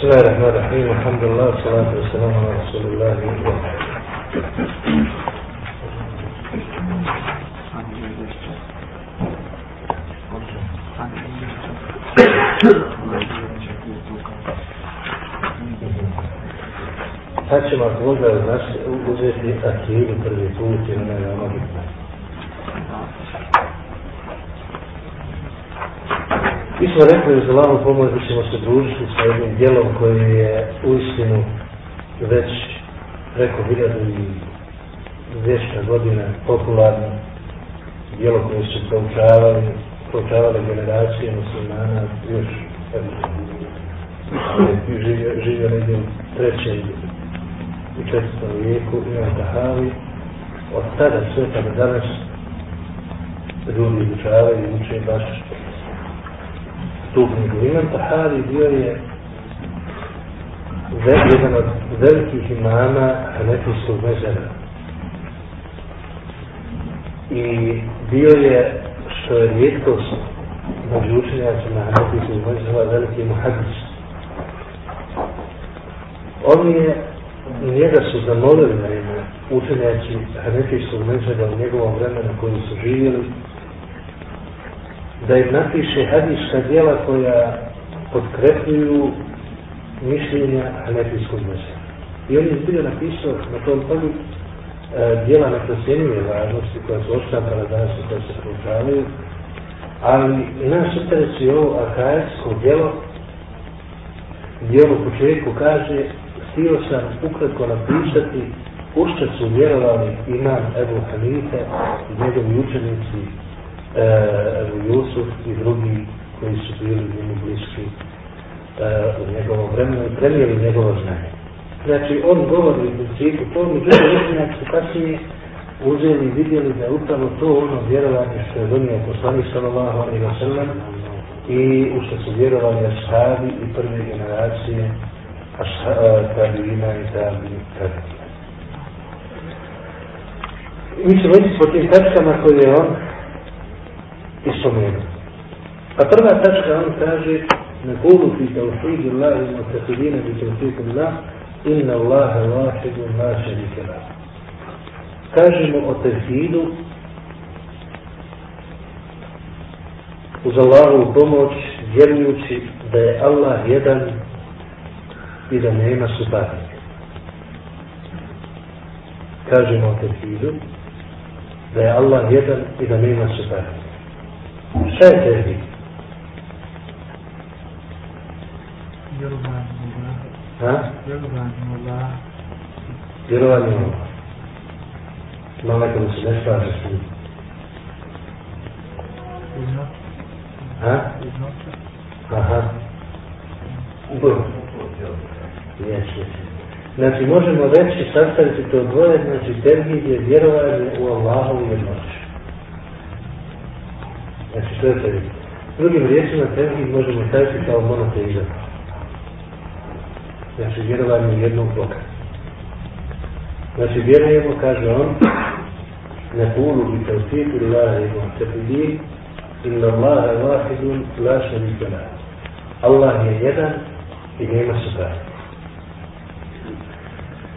بسم الله الرحمن الرحيم الحمد لله والصلاة والسلام على رسول الله Sad ćemo ako Boga uzeti akidu prvi put i ona je veoma Mi smo rekli uz Allahovu pomoć da ćemo se družiti sa jednim dijelom koji je uistinu već preko hiljadu i dvijesta godina popularno dijelo koje su proučavali, proučavali generacije muslimana još živio, u trećem i četvrtom vijeku imam Tahavi. Od tada sve pa do danas ljudi izučavaju i uče baš tu knjigu. Imam Tahavi bio je jedan od velikih imama Hanefijskog mezera. I bio je, što je rijetkost među učenjacima Hanefijskog mezera, veliki muhadis. On je, njega su zamolili na ime učenjaci Hanefijskog mezera u njegovom vremenu koji su živjeli, da im napiše hadijska dijela koja potkrepljuju mišljenja Hanefijskog mesa. I on je zbilja napisao na tom polju e, dijela na prosjenjuje važnosti koja su oštampala danas i koja se proučavaju, ali nas interesuje ovo akajetsko dijelo gdje početku kaže htio sam ukratko napisati u što su vjerovali imam Ebu Hanife i njegovi učenici Ebu Jusuf i drugi koji su bili njemu bliski u njegovom vremenu i prenijeli njegovo znanje. Znači, on govori u principu to, međutim, učenjaci su kasnije uzeli i vidjeli da je upravo to ono vjerovanje što je donio poslanik sallallahu alaihi wa sallam i u što su vjerovali ashabi i prve generacije tabina i tabi tabina. Mi ćemo ići po tim tačkama koje je on i sumenu. A prva tačka on kaže na kulu fi tawhidu Allah i mutakidina bi tawfidu Allah inna Allaha vahidu la šarike la. Kažemo o tawhidu uz Allahu pomoć vjerujući da je Allah jedan i da nema suparnika. Kažemo o tevhidu da je Allah jedan i da nema suparnika. Šta je tevhid? Vjerovanje u Allah. Ha? Vjerovanje u Allah. Da se ne slaže s njim. Ha? Aha. Dobro. Jes, jes. Znači, možemo reći, sastaviti to dvoje, znači, tevhid je vjerovanje u Allahovu jednoću. Znači, to je teizam. Drugim riječima, tevhid možemo staviti kao monoteizam. Znači, vjerovanje jednog Boga. Znači, vjerujemo, kaže on, ne kulu bi tevfiku lillahi muhtefidi, inna Allahe vahidun la šarika la. Allah je jedan i nema suprata.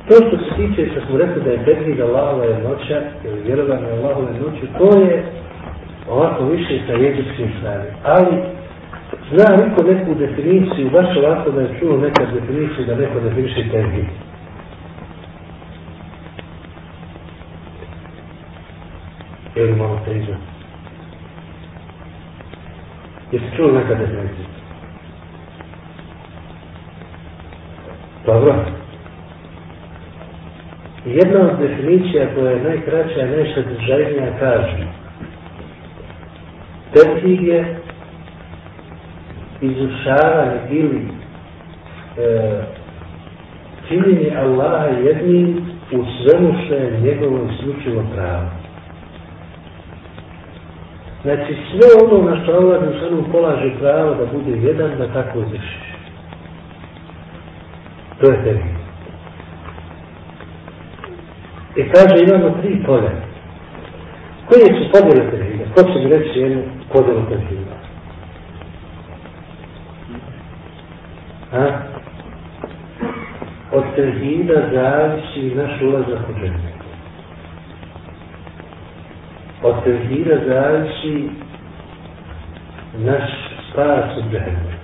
To što se tiče, što smo rekli da je tevhid Allahova jednoća, ili vjerovanje Allahove jednoću, to je ovako više sa jezičkim strane. Ali, zna niko neku definiciju, baš ovako da je čuo nekad definiciju da neko definiše tevhid. Ili malo teža. Jesi čuo nekad definiciju? Dobro. Jedna od definicija koja je najkraća i najsadržajnija kaže Tevhid je izušavanje ili e, činjenje Allaha jednim u svemu što je njegovo isključivo pravo. Znači sve ono na što Allah Žešanu polaže pravo da bude jedan, da tako izvršiš. To je tevhid. I kaže imamo tri polja. Koje su podjele tevhida? Mi reći jednu podjelu tevhida? A? od tevhida zavisi naš ulazak u džennet. Od tevhida zavisi naš spas u džennet.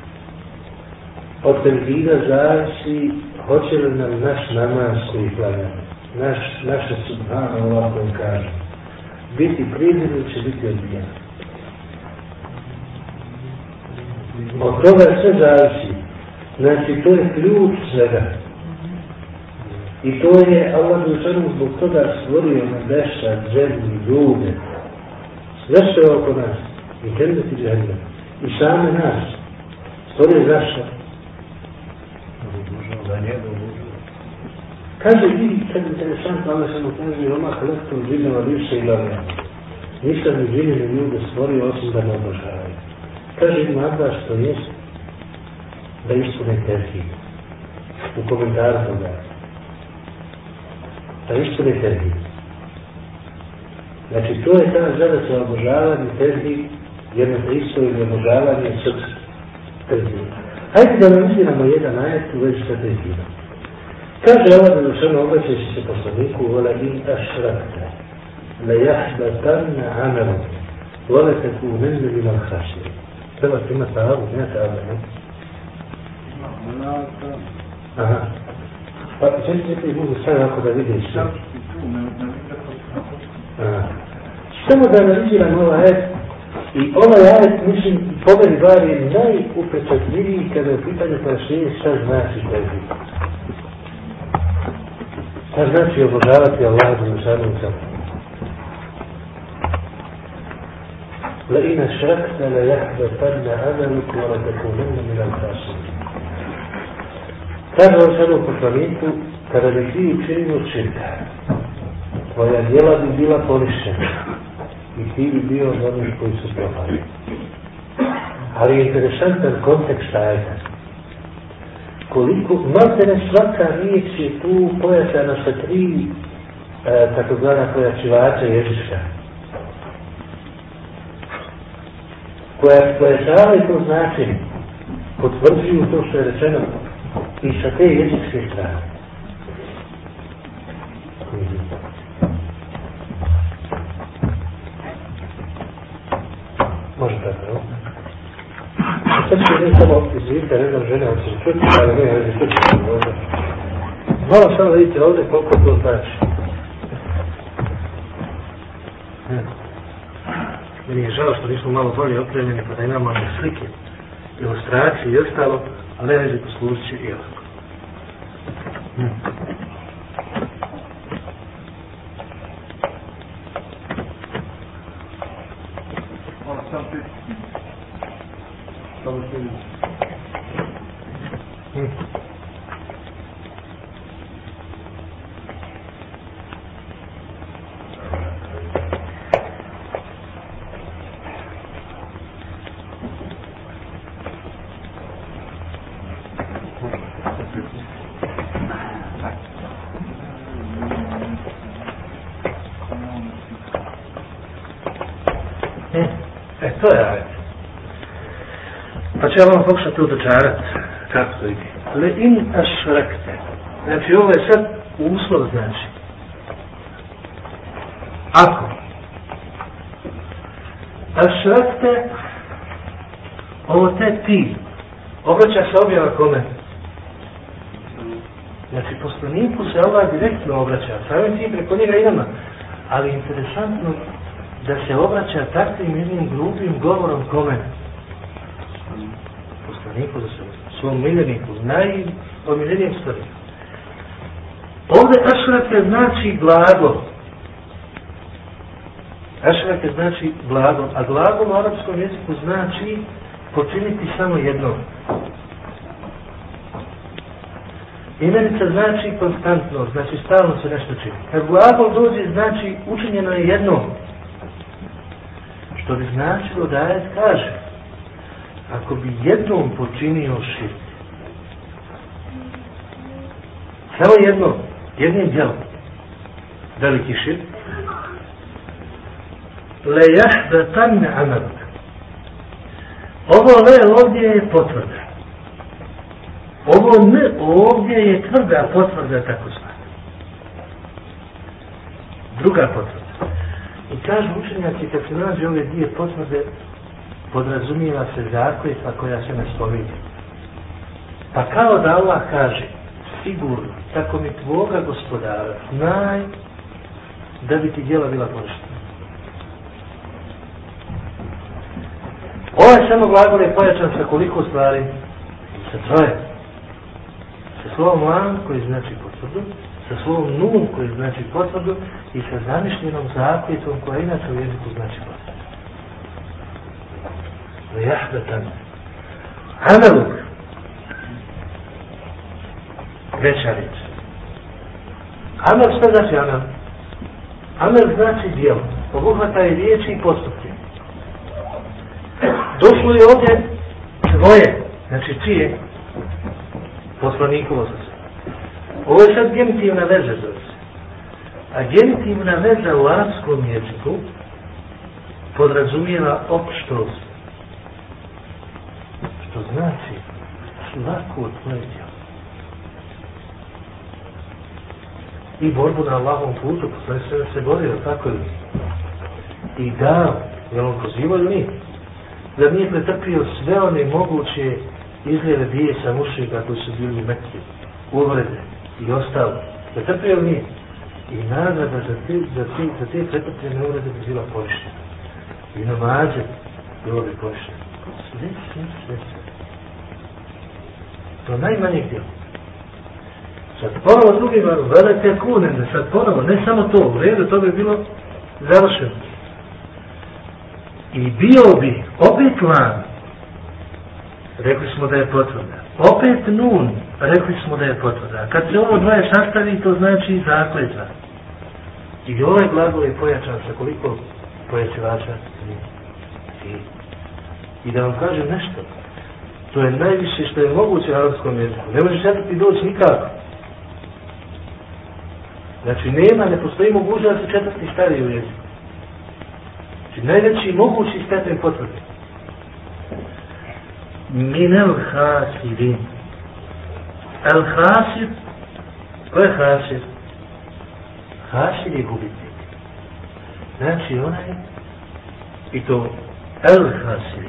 Od tevhida zavisi hoće li nam naš namaz koji naš, naše subhano ovako im kaže, biti primjen će biti odbijen. Od toga sve zavisi. Znači, to je ključ svega. I to je Allah Đelešanu zbog toga stvorio nebeša, zemlji, ljude. Sve što je oko nas. I džennet i. I same nas. Stvorio zašto? Za njegov Kaže, vidi, kad interesantno, Allah samo kaže, oma hlektu džinova više i lave. Nisam ni džini ni ljude stvorio osim da me obožavaju. Kaže, ima Abbas, to jest da ispune terhid. U komentaru toga. Da ispune terhid. Znači, to je ta zadaća obožavanja terhid, jedno te isto je obožavanje srca. Hajde da analiziramo jedan ajet u vezi sa terhidom. Kaže da dušano obraćajući se poslaniku Vola in ašrakta Le jahbatanna amalu Vola tekunenne min al haširi Treba se ima tabu, ne tabu, ne? Aha. Pa često ti budu sad ako da sve. Aha. Samo da analiziram ovaj ajet i ovaj ajet, mislim, po meni bar je najupečatljiviji kada je u pitanju pojašnjenje šta znači tevhid. Šta znači obožavati Allah za šanom sam? لئن أشركت ليحبطن عملك ولتكونن من الخاسرين. Kaže on sada u poslaniku, kada bi ti učinio širka, tvoja djela bi bila poništena i ti bi bio od onih koji su propali. Ali je interesantan kontekst ajta. Koliko, maltene svaka riječ je tu pojačana sa tri e, takozvana pojačivača jezička. Koja pojačavaju to značenje, potvrđuju to što je rečeno i sa te jezičke strane. Izvijete, ne znam žene, hoće čuti, ali ne, ne čuti, možda. Malo samo vidite ovdje koliko to znači. Meni je žao što nismo malo bolje opremljeni pa da imamo slike, ilustracije i ostalo, ali ne vezi poslužit će i ovako. Hmm. Ona sam ti. Samo ti. Hmm. E, to je ajet. Pa ću ja vam pokušati udočarat kako to ide. Le in ašrekte. Znači ovo je sad uslov znači. Ako ašrekte ovo te ti obraća se objava kome? Znači poslaniku se ova direktno obraća, samim tim preko njega i nama. Ali interesantno da se obraća takvim jednim grubim govorom kome? Poslaniku da se svom miljeniku, najomiljenijem stvari. Ovdje ašrate znači blago. Ašrate znači blago, a blago u arapskom jeziku znači počiniti samo jedno. Imenica znači konstantno, znači stalno se nešto čini. Kad glagol dođe znači učinjeno je jedno. Što bi značilo da ajet kaže, ako bi jednom počinio širk, samo jedno, jednim djelom, veliki širk, le jahbetanne amaluk. Ovo le ovdje je potvrda. Ovo ne, ovdje je tvrda potvrda tako zvana. Druga potvrda. Kažu učenjaci, kad se nađe ove dvije potvrde, podrazumijeva se zakletva koja se ne spominje. Pa kao da Allah kaže, sigurno, tako mi tvoga gospodara, znaj da bi ti djela bila poništena. Ovaj samo glagol je pojačan sa koliko stvari? Sa troje. Sa slovom lan koji znači potvrdu, sa slovom nun koji znači potvrdu i sa zamišljenom zakletom koja inače u jeziku znači potvrdu. Vejahbetan. Ameluk. Treća riječ. Amel šta znači amel? Amel znači dijelo. Obuhvata i riječi i postupke. Došlo je ovdje tvoje, znači čije? Poslanikovo se. Ovo je sad genitivna veza za se. A genitivna veza u arabskom jeziku podrazumijeva opštost. Što znači svako tvoje djelo. I borbu na Allahom putu, sve se borio, tako je. I da, je on pozivao ili nije? da nije pretrpio sve one moguće izljeve bijesa mušika koji su bili u Mekke, uvrede i ostalo. Pretrpio li nije? I nagrada za te, za te, za te pretrpljene uvrede bi bila poništena. I namađe bilo bi poništeno. Sve, sve, sve, sve. To najmanje gdje. Sad ponovo drugim velike kunem, sad ponovo, ne samo to, u redu, to bi bilo završeno. I bio bi opet lan, rekli smo da je potvrda. Opet nun, rekli smo da je potvrda. Kad se ovo dvoje sastavi, to znači zakletva. I ovaj glagol je pojačan sa koliko pojačivača? I, I da vam kažem nešto. To je najviše što je moguće u arabskom jeziku. Ne možeš četvrti doći nikako. Znači nema, ne postoji mogućnost da se četvrti stavi u jeziku. Znači najveći mogući stepen potvrde. Minel hasirin. El hasir, ko je hasir? Hasir je gubitnik. Znači onaj, i to el. Znači,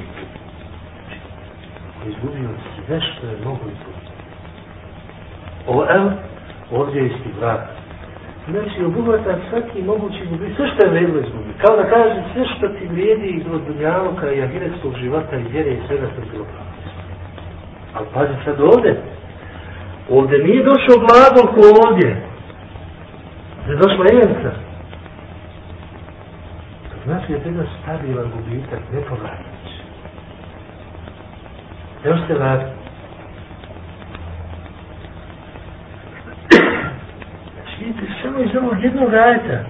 koji izgubio sve što je mogu izgubiti. O el, ovdje je isti vrat znači obuhvata svaki mogući gubi, sve što je vredilo izgubi. Kao da kaže sve što ti vrijedi iz odunjaloka i ahiretskog života i vjere i svega što je bilo Ali pazi sad ovdje. Ovdje nije došao glagol ko ovdje. Je došla evenca. To znači je tega stabilan gubitak, ne povratnić. Evo ste vratiti. vidite samo iz ovog jednog ajeta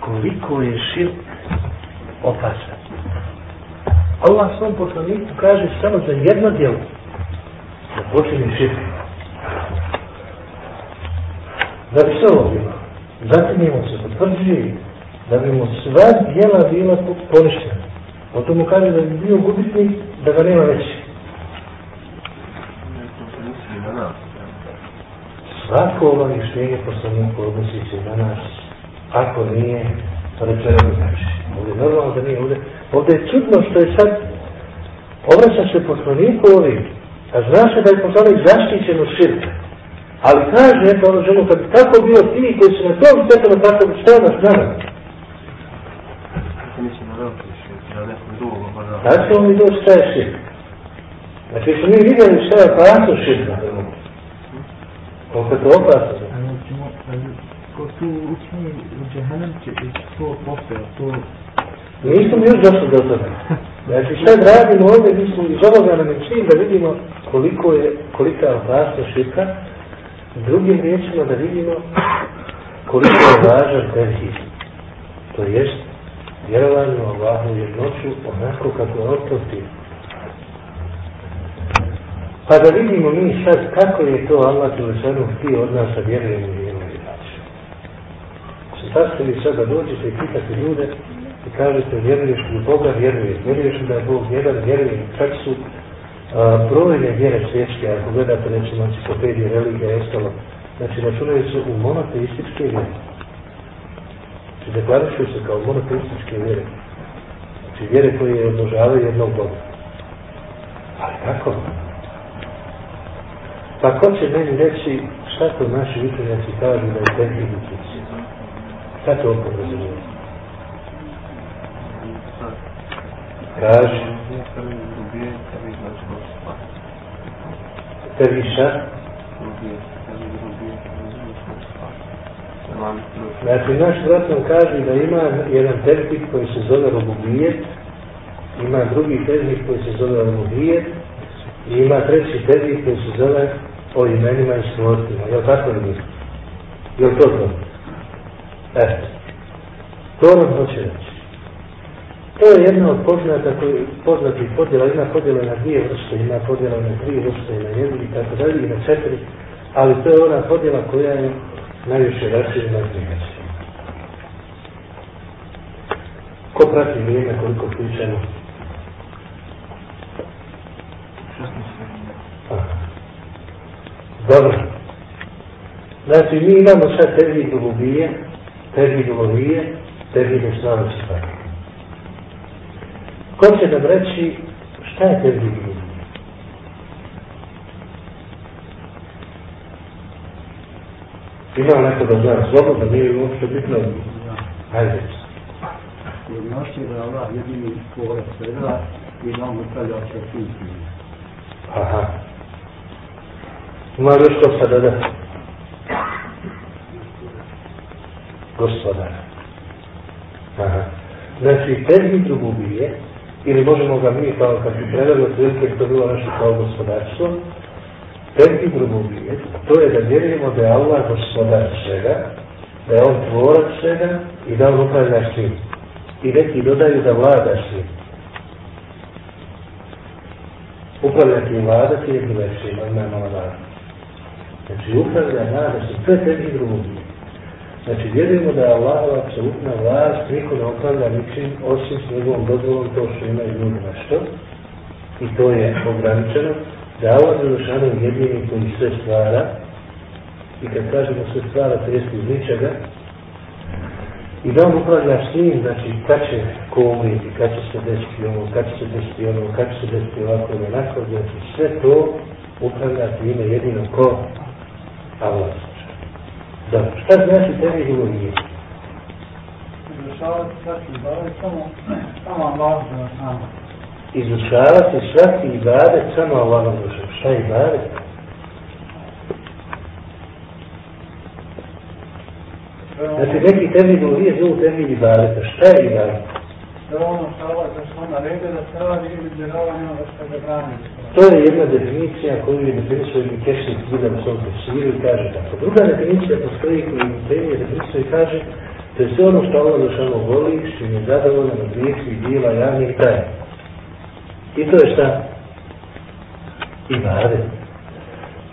koliko je širk opasan. Allah svom poslaniku kaže samo za jedno djelo da počinje širk. Da bi se ovo bilo. Zatim imamo se potvrđuje da bi mu sva djela bila poništena. O tomu kaže da bi bio gubitnik da ga nema veći. svako ovo rješenje poslaniku odnosi se na nas, ako nije, to rečeno znači. Ovdje je čudno što je sad, obraća se poslaniku ovim, a zna se da je poslanik zaštićen od širka. Ali kaže, eto ono ženu, kad bi tako bio ti koji su na tom svetom, tako bi šta nas nama? Sad ćemo mi doći šta je širk. Znači, smo mi vidjeli šta je opasno širka. Koliko je to opasno? Ko tu učini u džehennem će i to postoje, to... Nismo mi još došli do toga. Znači sad radimo ovdje, mi smo iz ovoga nam je da vidimo koliko je, kolika je opasnost širka, drugim riječima da vidimo koliko je važan tevhid. To jest vjerovanje u Allahu jednoću onako kako je oprosti Pa da vidimo mi sad kako je to Allah Đelešanu htio od nas da vjerujemo i vjerujemo i daći. Se sastavi sad da dođete i pitate ljude kažete vjeruješ u Boga, vjeruješ, vjeruješ da je Bog jedan, vjerujem, čak su brojne vjere svjetske, ako gledate recimo enciklopedije, religije ostalo, znači računaju se u monoteističke vjere. Znači deklarišuju se kao monoteističke vjere. Znači vjere koje obožavaju jednog Boga. Ali kako? Pa ko će meni reći šta to naši učenjaci kažu da je tehnik utici? Šta to razumije? Kaži. Tebi šta? Znači, naš brat nam kaže da ima jedan terpit koji se zove robubijet, ima drugi terpit koji se zove robubijet i ima treći terpit koji se zove o imenima i svojstvima. Jel tako li mislim? Jel to to? Eto. To nam hoće reći. To je jedna od poznata koji, podjela, ima podjela na dvije vrste, ima podjela na tri vrste, na jednu i tako dalje, i na četiri, ali to je ona podjela koja je najviše raširena prihvaća. Ko prati vrijeme koliko pričamo? Dobro. Znači, mi imamo sad tevhid ulubije, tevhid ulubije, tevhid uslava sifat. Ko će nam reći šta je tevhid ulubije? Ima neko da zna slobodno, nije uopšte bitno. Hajde. Jednoši da Allah jedini tvorac svega i da on upravlja sa svim Aha. Ima još ko sad da Gospodar. Aha. Znači, tevhid rububije, ili možemo ga mi kao kad bi predali otprilike to bilo nešto kao gospodarstvo, tevhid rububije, to je da vjerujemo da je Allah gospodar svega, da je on tvorac svega i da on upravlja svim. I neki dodaju da vlada svim. Upravljati i vladati je drugačije, ima mala vlada. Znači, upravlja vlada je tevhid rububije. Znači, vjerujemo da je Allahova apsolutna vlast, niko ne upravlja ničim, osim s njegovom dozvolom to što imaju ljudi nešto. I to je ograničeno. Da Allah Đelešanu jedini koji sve stvara, i kad kažemo sve stvara, to jest iz ničega, i da on upravlja s njim, znači kad će ko umriti, kad će se desiti ovo, kad će se desiti ono, kad će se desiti ovako ili onako, znači sve to upravlja time jedino ko Allah. Dobro, šta znači tebi govorije? Izvršavati svaki ibadet samo, samo Allah nama. Izučavati svaki ibadet samo Allahom dušom. Šta je ibadet? Znači neki tebi govorije zovu tebi ibadeta. Šta je ibadet? To je ono što Allah za što narede da se radi ili izbjeravanje ono što ga brani. To je jedna definicija koju je definisao i Kešnik Zidam u svom tefsiru i kaže tako. Druga definicija postoji koju je Temije definisao i kaže to je sve ono što Allah Žešano voli, što je zadovoljno od riječih dijela javnih traja. I to je šta? Ibadet.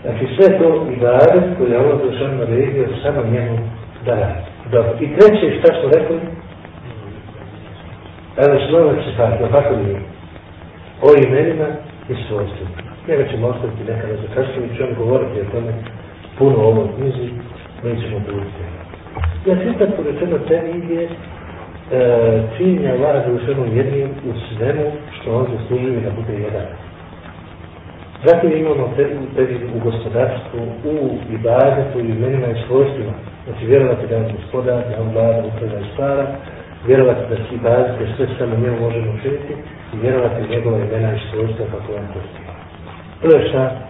Znači sve to ibadet koje je Allah Žešano naredio samo njemu da radi. Dobro. I treće šta smo rekli? Evo slova se tako, tako li O imenima i svojstvima. Njega ćemo ostaviti nekada za kasnije, ću vam govoriti o tome puno o ovoj knjizi, mi ćemo buditi. Ja čitam porečeno te knjige e, činjenja Allah Đelešanu jednim u svemu što on zaslužuje da bude jedan. Zatim imamo te, te u gospodarstvu, u ibadetu i imenima i svojstvima. Znači vjerovati da je gospodar, da on vlada, upravlja i stvara, vjerovati da svi bazite sve samo njemu možemo učiniti i vjerovati u njegove imena i svojstva kako on to. To je šta?